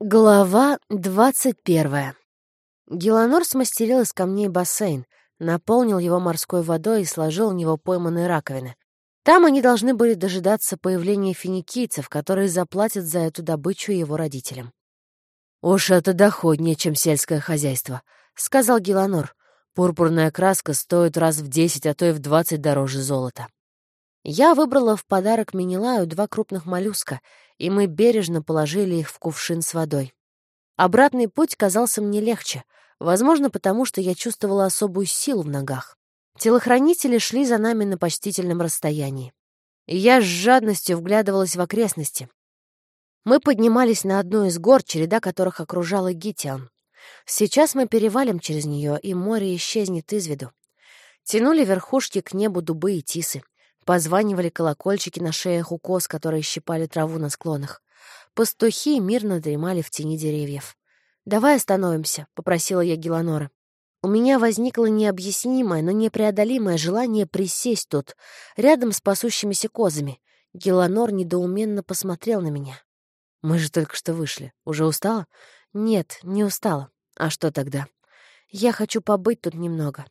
Глава двадцать первая. Геланор смастерил из камней бассейн, наполнил его морской водой и сложил в него пойманные раковины. Там они должны были дожидаться появления финикийцев, которые заплатят за эту добычу его родителям. «Уж это доходнее, чем сельское хозяйство», — сказал Геланор. «Пурпурная краска стоит раз в десять, а то и в двадцать дороже золота». Я выбрала в подарок Минилаю два крупных моллюска, и мы бережно положили их в кувшин с водой. Обратный путь казался мне легче, возможно, потому что я чувствовала особую силу в ногах. Телохранители шли за нами на почтительном расстоянии. Я с жадностью вглядывалась в окрестности. Мы поднимались на одну из гор, череда которых окружала Гитиан. Сейчас мы перевалим через нее, и море исчезнет из виду. Тянули верхушки к небу дубы и тисы. Позванивали колокольчики на шеях у коз, которые щипали траву на склонах. Пастухи мирно дремали в тени деревьев. «Давай остановимся», — попросила я Геланора. У меня возникло необъяснимое, но непреодолимое желание присесть тут, рядом с пасущимися козами. Геланор недоуменно посмотрел на меня. «Мы же только что вышли. Уже устала?» «Нет, не устала. А что тогда?» «Я хочу побыть тут немного».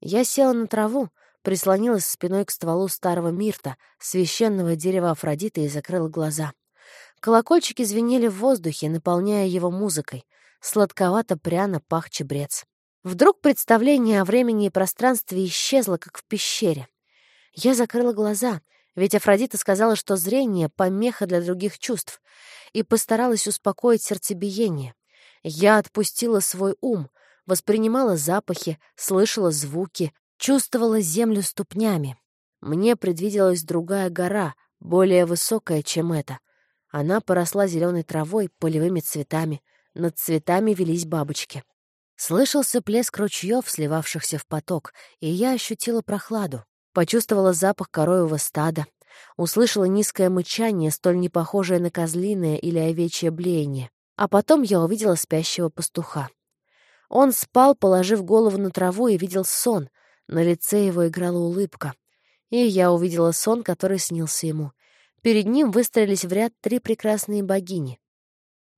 Я села на траву, прислонилась спиной к стволу старого мирта, священного дерева Афродиты, и закрыла глаза. Колокольчики звенели в воздухе, наполняя его музыкой. Сладковато-пряно пах чебрец. Вдруг представление о времени и пространстве исчезло, как в пещере. Я закрыла глаза, ведь Афродита сказала, что зрение — помеха для других чувств, и постаралась успокоить сердцебиение. Я отпустила свой ум, воспринимала запахи, слышала звуки, Чувствовала землю ступнями. Мне предвиделась другая гора, более высокая, чем эта. Она поросла зеленой травой, полевыми цветами. Над цветами велись бабочки. Слышался плеск ручьев, сливавшихся в поток, и я ощутила прохладу. Почувствовала запах коровьего стада. Услышала низкое мычание, столь непохожее на козлиное или овечье блеяние. А потом я увидела спящего пастуха. Он спал, положив голову на траву, и видел сон — на лице его играла улыбка. И я увидела сон, который снился ему. Перед ним выстроились в ряд три прекрасные богини.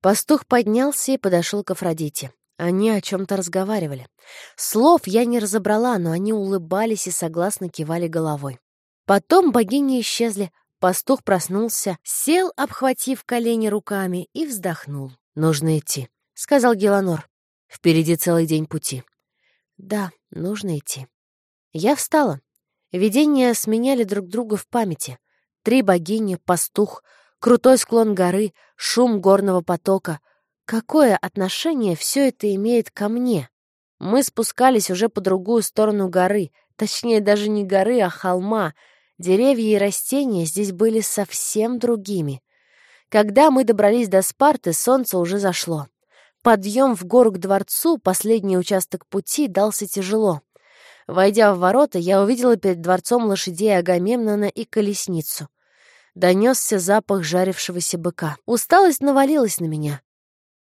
Пастух поднялся и подошел к Афродите. Они о чем-то разговаривали. Слов я не разобрала, но они улыбались и согласно кивали головой. Потом богини исчезли, пастух проснулся, сел, обхватив колени руками, и вздохнул. «Нужно идти», — сказал Геланор. «Впереди целый день пути». «Да, нужно идти». Я встала. Видения сменяли друг друга в памяти. Три богини, пастух, крутой склон горы, шум горного потока. Какое отношение все это имеет ко мне? Мы спускались уже по другую сторону горы, точнее, даже не горы, а холма. Деревья и растения здесь были совсем другими. Когда мы добрались до Спарты, солнце уже зашло. Подъем в гору к дворцу, последний участок пути, дался тяжело. Войдя в ворота, я увидела перед дворцом лошадей Агамемнона и колесницу. Донесся запах жарившегося быка. Усталость навалилась на меня.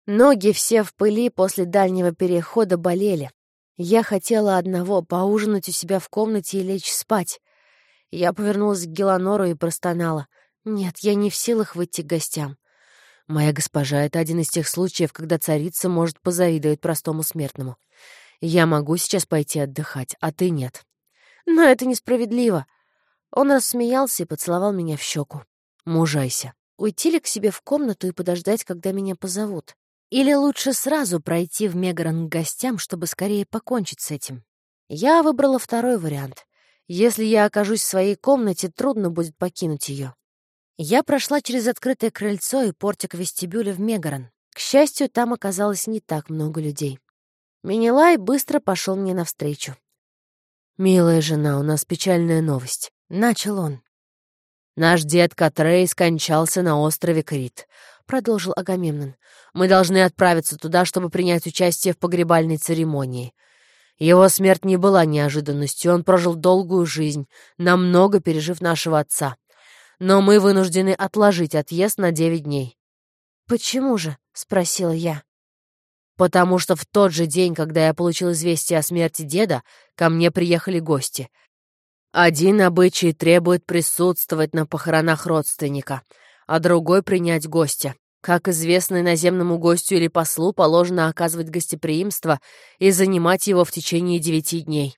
Ноги все в пыли после дальнего перехода болели. Я хотела одного — поужинать у себя в комнате и лечь спать. Я повернулась к Геланору и простонала. «Нет, я не в силах выйти к гостям. Моя госпожа, это один из тех случаев, когда царица может позавидовать простому смертному. Я могу сейчас пойти отдыхать, а ты нет. Но это несправедливо. Он рассмеялся и поцеловал меня в щеку. Мужайся. Уйти ли к себе в комнату и подождать, когда меня позовут? Или лучше сразу пройти в Мегарон к гостям, чтобы скорее покончить с этим? Я выбрала второй вариант. Если я окажусь в своей комнате, трудно будет покинуть ее. Я прошла через открытое крыльцо и портик вестибюля в Мегарон. К счастью, там оказалось не так много людей. Минилай быстро пошел мне навстречу. «Милая жена, у нас печальная новость», — начал он. «Наш дед Катрей скончался на острове Крит», — продолжил Агамемнон. «Мы должны отправиться туда, чтобы принять участие в погребальной церемонии. Его смерть не была неожиданностью, он прожил долгую жизнь, намного пережив нашего отца. Но мы вынуждены отложить отъезд на девять дней». «Почему же?» — спросила я. Потому что в тот же день, когда я получил известие о смерти деда, ко мне приехали гости. Один обычай требует присутствовать на похоронах родственника, а другой — принять гостя. Как известно иноземному гостю или послу, положено оказывать гостеприимство и занимать его в течение девяти дней.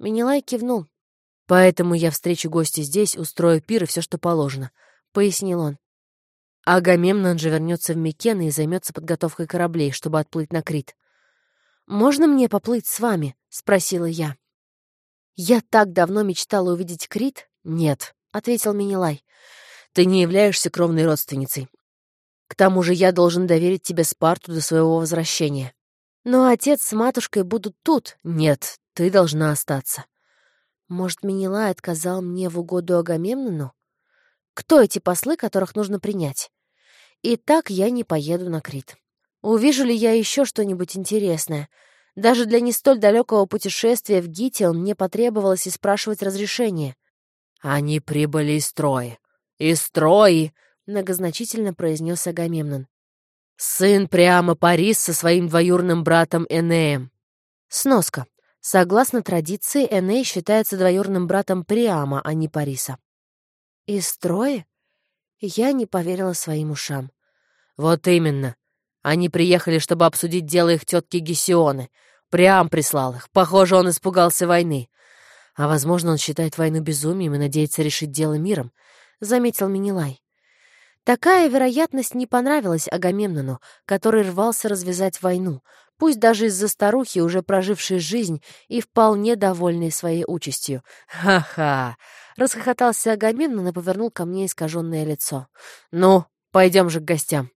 Минилай кивнул. «Поэтому я встречу гостя здесь, устрою пир и все, что положено», — пояснил он. Агамемнон же вернется в Микены и займется подготовкой кораблей, чтобы отплыть на Крит. «Можно мне поплыть с вами?» — спросила я. «Я так давно мечтала увидеть Крит?» «Нет», — ответил Минилай. «Ты не являешься кровной родственницей. К тому же я должен доверить тебе Спарту до своего возвращения. Но отец с матушкой будут тут. Нет, ты должна остаться». Может, Минилай отказал мне в угоду Агамемнону? Кто эти послы, которых нужно принять? И так я не поеду на Крит. Увижу ли я еще что-нибудь интересное? Даже для не столь далекого путешествия в Гитион мне потребовалось и спрашивать разрешение. «Они прибыли из Трои. Из Трои!» — многозначительно произнес Агамемнон. «Сын прямо Парис со своим двоюрным братом Энеем». Сноска. Согласно традиции, Эней считается двоюрным братом Приама, а не Париса. «Из Трои?» Я не поверила своим ушам. «Вот именно. Они приехали, чтобы обсудить дело их тетки Гесионы. Приам прислал их. Похоже, он испугался войны. А, возможно, он считает войну безумием и надеется решить дело миром», — заметил Минилай. Такая вероятность не понравилась Агамемнону, который рвался развязать войну, пусть даже из-за старухи, уже прожившей жизнь и вполне довольной своей участью. «Ха-ха!» — расхохотался Агамемнон и повернул ко мне искаженное лицо. «Ну, пойдем же к гостям».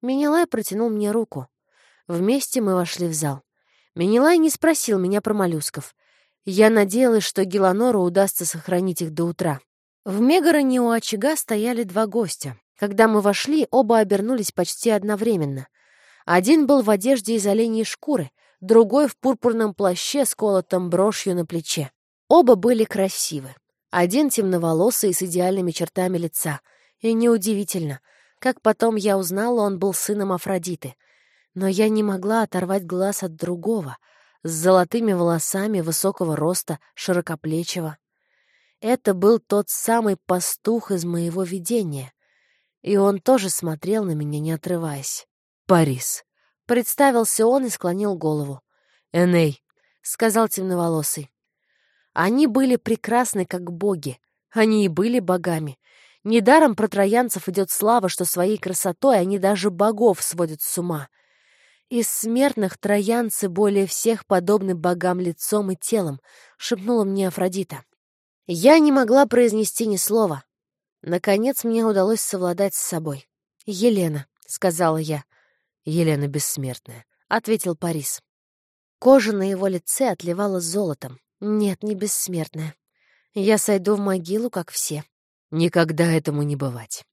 Минилай протянул мне руку. Вместе мы вошли в зал. Минилай не спросил меня про моллюсков. Я надеялась, что Геланору удастся сохранить их до утра. В Мегароне у очага стояли два гостя. Когда мы вошли, оба обернулись почти одновременно. Один был в одежде из оленьей шкуры, другой в пурпурном плаще с колотом брошью на плече. Оба были красивы. Один темноволосый с идеальными чертами лица. И неудивительно, как потом я узнала, он был сыном Афродиты. Но я не могла оторвать глаз от другого, с золотыми волосами, высокого роста, широкоплечего. Это был тот самый пастух из моего видения. И он тоже смотрел на меня, не отрываясь. «Парис». Представился он и склонил голову. «Эней», — сказал темноволосый. Они были прекрасны, как боги. Они и были богами. Недаром про троянцев идет слава, что своей красотой они даже богов сводят с ума. Из смертных троянцы более всех подобны богам лицом и телом, шепнула мне Афродита. Я не могла произнести ни слова. Наконец мне удалось совладать с собой. «Елена», — сказала я. «Елена бессмертная», — ответил Парис. Кожа на его лице отливала золотом. «Нет, не бессмертная. Я сойду в могилу, как все. Никогда этому не бывать».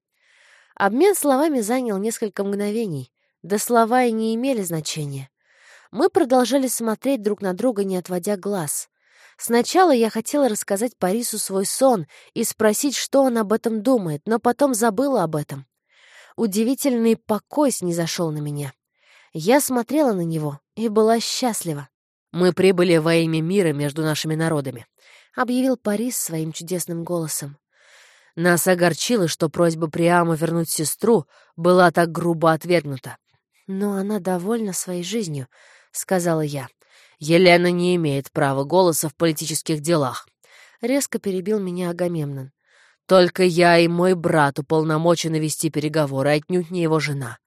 Обмен словами занял несколько мгновений. Да слова и не имели значения. Мы продолжали смотреть друг на друга, не отводя глаз. Сначала я хотела рассказать Парису свой сон и спросить, что он об этом думает, но потом забыла об этом. Удивительный покой снизошел на меня. Я смотрела на него и была счастлива. «Мы прибыли во имя мира между нашими народами», — объявил Парис своим чудесным голосом. Нас огорчило, что просьба Приама вернуть сестру была так грубо отвергнута. «Но она довольна своей жизнью», — сказала я. Елена не имеет права голоса в политических делах. Резко перебил меня Агамемнон. Только я и мой брат уполномочены вести переговоры, отнюдь не его жена.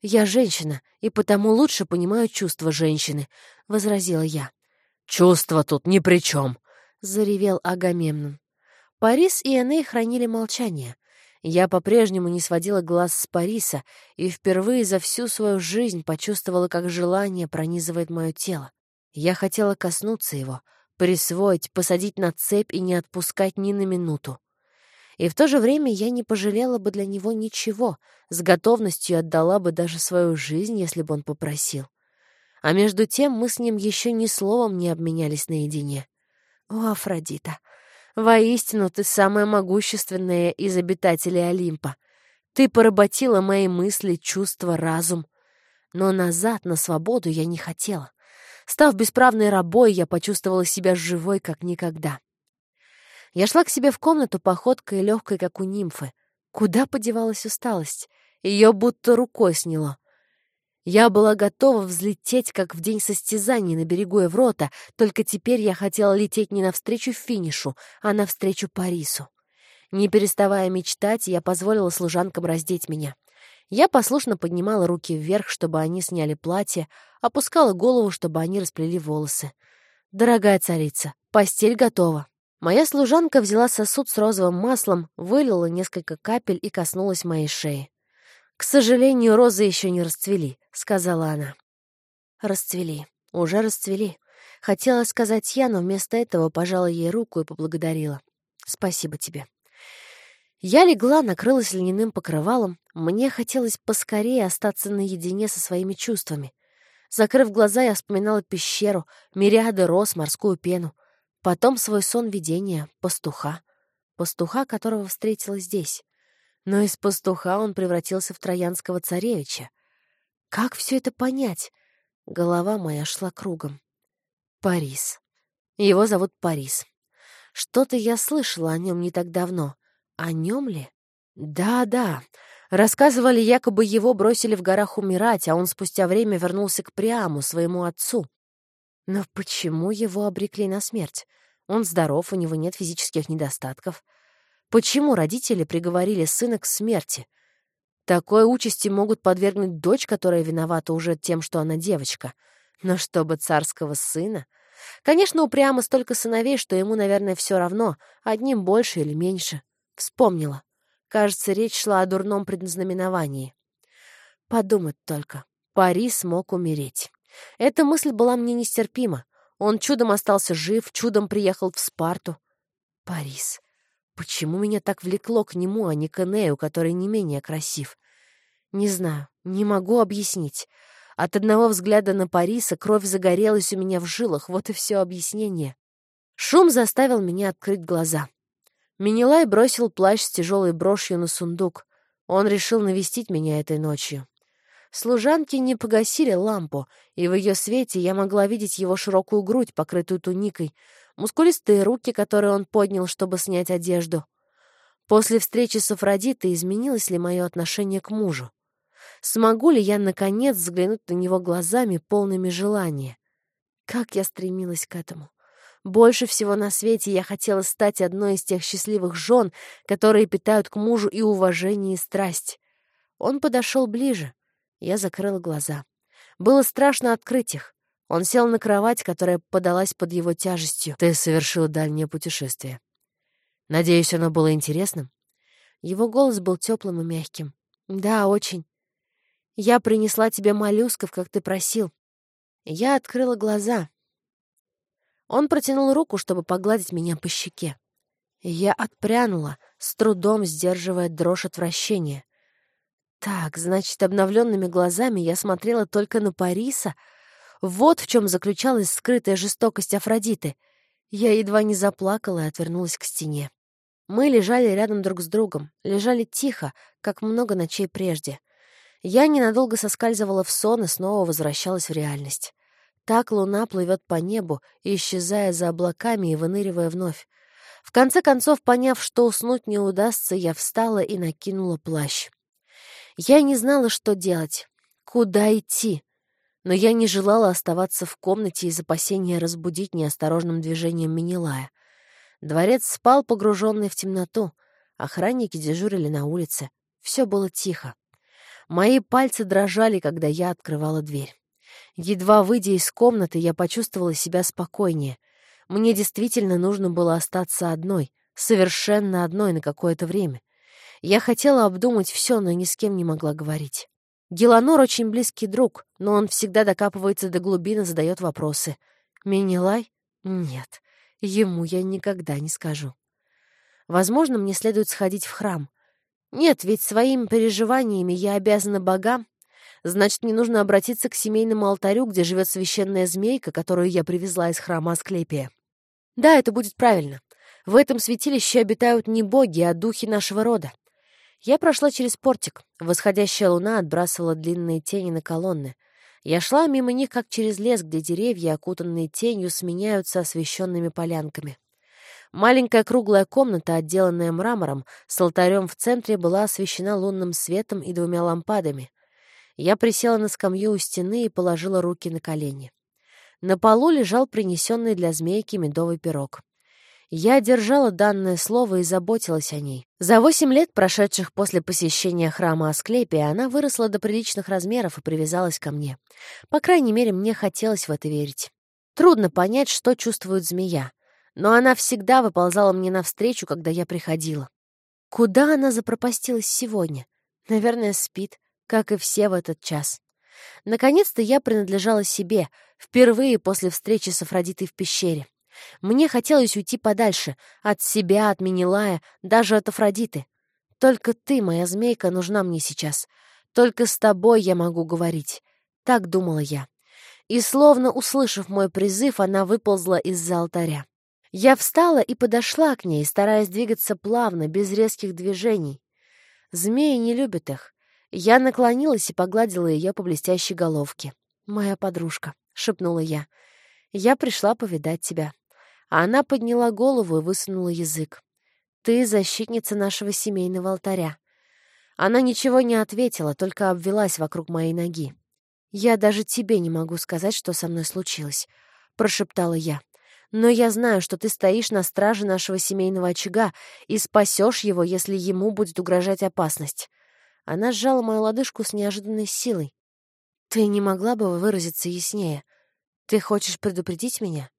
«Я женщина, и потому лучше понимаю чувства женщины», — возразила я. «Чувства тут ни при чем», — заревел Агамемнон. Парис и Эней хранили молчание. Я по-прежнему не сводила глаз с Париса и впервые за всю свою жизнь почувствовала, как желание пронизывает мое тело. Я хотела коснуться его, присвоить, посадить на цепь и не отпускать ни на минуту. И в то же время я не пожалела бы для него ничего, с готовностью отдала бы даже свою жизнь, если бы он попросил. А между тем мы с ним еще ни словом не обменялись наедине. О, Афродита, воистину ты самая могущественная из обитателей Олимпа. Ты поработила мои мысли, чувства, разум. Но назад, на свободу, я не хотела. Став бесправной рабой, я почувствовала себя живой, как никогда. Я шла к себе в комнату походкой легкой, как у нимфы. Куда подевалась усталость? Ее будто рукой сняло. Я была готова взлететь, как в день состязаний на берегу Еврота, только теперь я хотела лететь не навстречу финишу, а навстречу Парису. Не переставая мечтать, я позволила служанкам раздеть меня. Я послушно поднимала руки вверх, чтобы они сняли платье, опускала голову, чтобы они расплели волосы. «Дорогая царица, постель готова». Моя служанка взяла сосуд с розовым маслом, вылила несколько капель и коснулась моей шеи. «К сожалению, розы еще не расцвели», — сказала она. «Расцвели. Уже расцвели». Хотела сказать я, но вместо этого пожала ей руку и поблагодарила. «Спасибо тебе». Я легла, накрылась льняным покрывалом. Мне хотелось поскорее остаться наедине со своими чувствами. Закрыв глаза, я вспоминала пещеру, мириады роз, морскую пену. Потом свой сон видения, пастуха. Пастуха, которого встретила здесь. Но из пастуха он превратился в троянского царевича. Как все это понять? Голова моя шла кругом. Парис. Его зовут Парис. Что-то я слышала о нем не так давно. О нем ли? Да-да. Рассказывали, якобы его бросили в горах умирать, а он спустя время вернулся к Приаму, своему отцу. Но почему его обрекли на смерть? Он здоров, у него нет физических недостатков. Почему родители приговорили сына к смерти? Такой участи могут подвергнуть дочь, которая виновата уже тем, что она девочка. Но чтобы царского сына... Конечно, упрямо столько сыновей, что ему, наверное, все равно, одним больше или меньше. Вспомнила. Кажется, речь шла о дурном предназнаменовании. Подумать только. Пари смог умереть. Эта мысль была мне нестерпима. Он чудом остался жив, чудом приехал в Спарту. Парис. Почему меня так влекло к нему, а не к Энею, который не менее красив? Не знаю, не могу объяснить. От одного взгляда на Париса кровь загорелась у меня в жилах, вот и все объяснение. Шум заставил меня открыть глаза. Минилай бросил плащ с тяжелой брошью на сундук. Он решил навестить меня этой ночью. Служанки не погасили лампу, и в ее свете я могла видеть его широкую грудь, покрытую туникой, мускулистые руки, которые он поднял, чтобы снять одежду. После встречи с Афродитой изменилось ли мое отношение к мужу? Смогу ли я, наконец, взглянуть на него глазами, полными желания? Как я стремилась к этому! Больше всего на свете я хотела стать одной из тех счастливых жен, которые питают к мужу и уважение, и страсть. Он подошел ближе. Я закрыла глаза. Было страшно открыть их. Он сел на кровать, которая подалась под его тяжестью. «Ты совершил дальнее путешествие. Надеюсь, оно было интересным?» Его голос был теплым и мягким. «Да, очень. Я принесла тебе моллюсков, как ты просил». Я открыла глаза. Он протянул руку, чтобы погладить меня по щеке. Я отпрянула, с трудом сдерживая дрожь отвращения. Так, значит, обновленными глазами я смотрела только на Париса — вот в чем заключалась скрытая жестокость Афродиты. Я едва не заплакала и отвернулась к стене. Мы лежали рядом друг с другом, лежали тихо, как много ночей прежде. Я ненадолго соскальзывала в сон и снова возвращалась в реальность. Так луна плывет по небу, исчезая за облаками и выныривая вновь. В конце концов, поняв, что уснуть не удастся, я встала и накинула плащ. Я не знала, что делать, куда идти но я не желала оставаться в комнате из опасения разбудить неосторожным движением Минилая. Дворец спал, погруженный в темноту. Охранники дежурили на улице. Все было тихо. Мои пальцы дрожали, когда я открывала дверь. Едва выйдя из комнаты, я почувствовала себя спокойнее. Мне действительно нужно было остаться одной, совершенно одной на какое-то время. Я хотела обдумать все, но ни с кем не могла говорить. Геланор очень близкий друг, но он всегда докапывается до глубины, задает вопросы. Минилай? Нет, ему я никогда не скажу. Возможно, мне следует сходить в храм. Нет, ведь своими переживаниями я обязана богам. Значит, мне нужно обратиться к семейному алтарю, где живет священная змейка, которую я привезла из храма Асклепия. Да, это будет правильно. В этом святилище обитают не боги, а духи нашего рода. Я прошла через портик. Восходящая луна отбрасывала длинные тени на колонны. Я шла мимо них, как через лес, где деревья, окутанные тенью, сменяются освещенными полянками. Маленькая круглая комната, отделанная мрамором, с алтарем в центре была освещена лунным светом и двумя лампадами. Я присела на скамью у стены и положила руки на колени. На полу лежал принесенный для змейки медовый пирог. Я держала данное слово и заботилась о ней. За восемь лет, прошедших после посещения храма Асклепия, она выросла до приличных размеров и привязалась ко мне. По крайней мере, мне хотелось в это верить. Трудно понять, что чувствует змея, но она всегда выползала мне навстречу, когда я приходила. Куда она запропастилась сегодня? Наверное, спит, как и все в этот час. Наконец-то я принадлежала себе, впервые после встречи с Афродитой в пещере. Мне хотелось уйти подальше, от себя, от Минилая, даже от Афродиты. Только ты, моя змейка, нужна мне сейчас. Только с тобой я могу говорить. Так думала я. И, словно услышав мой призыв, она выползла из-за алтаря. Я встала и подошла к ней, стараясь двигаться плавно, без резких движений. Змеи не любят их. Я наклонилась и погладила ее по блестящей головке. «Моя подружка», — шепнула я. «Я пришла повидать тебя». А она подняла голову и высунула язык. «Ты защитница нашего семейного алтаря». Она ничего не ответила, только обвелась вокруг моей ноги. «Я даже тебе не могу сказать, что со мной случилось», — прошептала я. «Но я знаю, что ты стоишь на страже нашего семейного очага и спасешь его, если ему будет угрожать опасность». Она сжала мою лодыжку с неожиданной силой. «Ты не могла бы выразиться яснее? Ты хочешь предупредить меня?»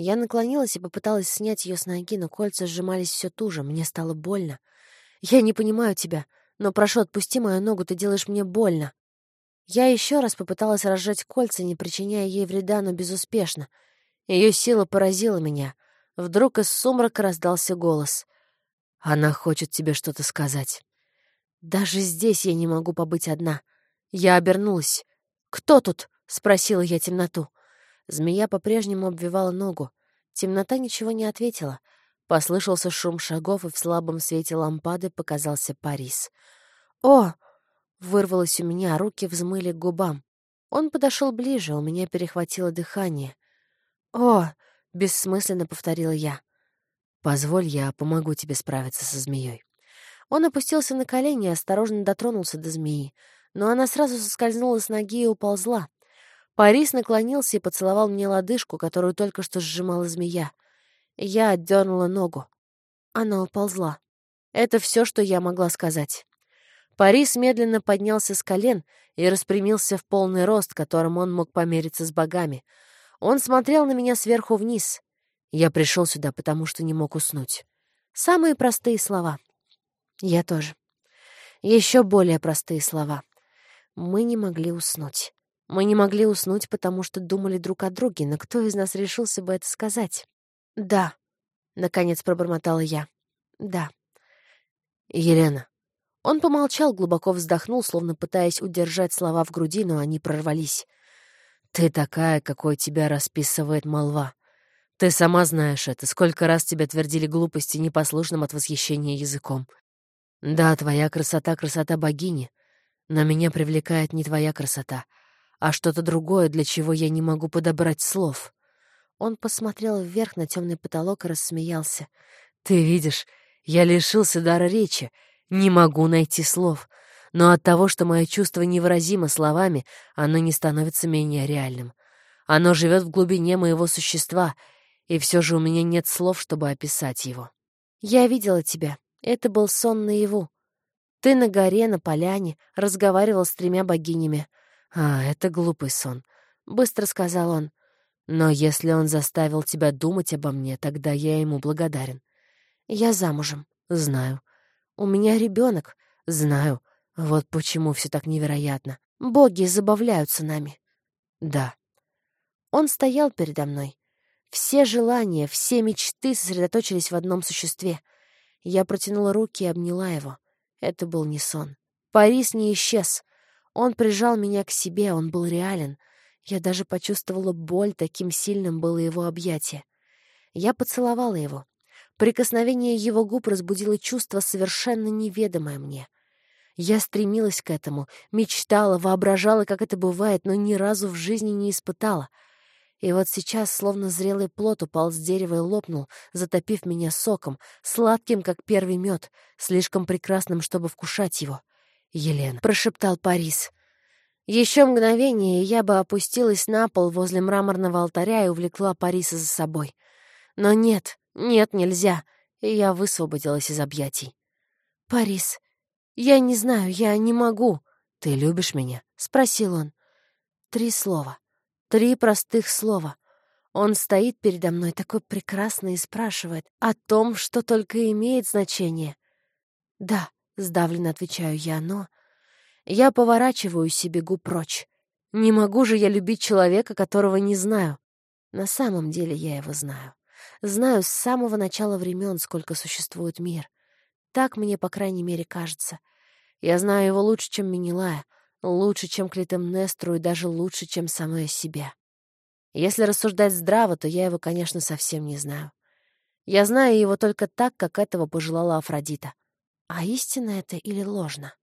Я наклонилась и попыталась снять ее с ноги, но кольца сжимались все туже, мне стало больно. «Я не понимаю тебя, но прошу, отпусти мою ногу, ты делаешь мне больно». Я еще раз попыталась разжать кольца, не причиняя ей вреда, но безуспешно. Ее сила поразила меня. Вдруг из сумрака раздался голос. «Она хочет тебе что-то сказать». Даже здесь я не могу побыть одна. Я обернулась. «Кто тут?» — спросила я темноту. Змея по-прежнему обвивала ногу. Темнота ничего не ответила. Послышался шум шагов, и в слабом свете лампады показался Парис. «О!» — вырвалось у меня, руки взмыли к губам. Он подошел ближе, у меня перехватило дыхание. «О!» — бессмысленно повторила я. «Позволь, я помогу тебе справиться со змеей». Он опустился на колени и осторожно дотронулся до змеи, но она сразу соскользнула с ноги и уползла. Парис наклонился и поцеловал мне лодыжку, которую только что сжимала змея. Я отдернула ногу. Она уползла. Это все, что я могла сказать. Парис медленно поднялся с колен и распрямился в полный рост, которым он мог помериться с богами. Он смотрел на меня сверху вниз. Я пришел сюда, потому что не мог уснуть. Самые простые слова. Я тоже. Еще более простые слова. Мы не могли уснуть. Мы не могли уснуть, потому что думали друг о друге, но кто из нас решился бы это сказать? «Да», — наконец пробормотала я. «Да». «Елена». Он помолчал, глубоко вздохнул, словно пытаясь удержать слова в груди, но они прорвались. «Ты такая, какой тебя расписывает молва. Ты сама знаешь это. Сколько раз тебя твердили глупости непослушным от восхищения языком. Да, твоя красота — красота богини, но меня привлекает не твоя красота — а что-то другое, для чего я не могу подобрать слов. Он посмотрел вверх на темный потолок и рассмеялся. «Ты видишь, я лишился дара речи, не могу найти слов. Но от того, что мое чувство невыразимо словами, оно не становится менее реальным. Оно живет в глубине моего существа, и все же у меня нет слов, чтобы описать его. Я видела тебя. Это был сон наяву. Ты на горе, на поляне, разговаривал с тремя богинями. «А, это глупый сон», — быстро сказал он. «Но если он заставил тебя думать обо мне, тогда я ему благодарен». «Я замужем». «Знаю». «У меня ребенок». «Знаю. Вот почему все так невероятно. Боги забавляются нами». «Да». Он стоял передо мной. Все желания, все мечты сосредоточились в одном существе. Я протянула руки и обняла его. Это был не сон. Парис не исчез. Он прижал меня к себе, он был реален. Я даже почувствовала боль, таким сильным было его объятие. Я поцеловала его. Прикосновение его губ разбудило чувство, совершенно неведомое мне. Я стремилась к этому, мечтала, воображала, как это бывает, но ни разу в жизни не испытала. И вот сейчас, словно зрелый плод, упал с дерева и лопнул, затопив меня соком, сладким, как первый мед, слишком прекрасным, чтобы вкушать его. «Елена», — прошептал Парис. Еще мгновение, и я бы опустилась на пол возле мраморного алтаря и увлекла Париса за собой. Но нет, нет, нельзя, и я высвободилась из объятий. «Парис, я не знаю, я не могу». «Ты любишь меня?» — спросил он. Три слова. Три простых слова. Он стоит передо мной такой прекрасный и спрашивает о том, что только имеет значение. «Да», — сдавленно отвечаю я, но... Я поворачиваюсь и бегу прочь. Не могу же я любить человека, которого не знаю. На самом деле я его знаю. Знаю с самого начала времен, сколько существует мир. Так мне, по крайней мере, кажется. Я знаю его лучше, чем Минилая, Лучше, чем Клитемнестру, и даже лучше, чем самое себя. Если рассуждать здраво, то я его, конечно, совсем не знаю. Я знаю его только так, как этого пожелала Афродита. А истина это или ложно?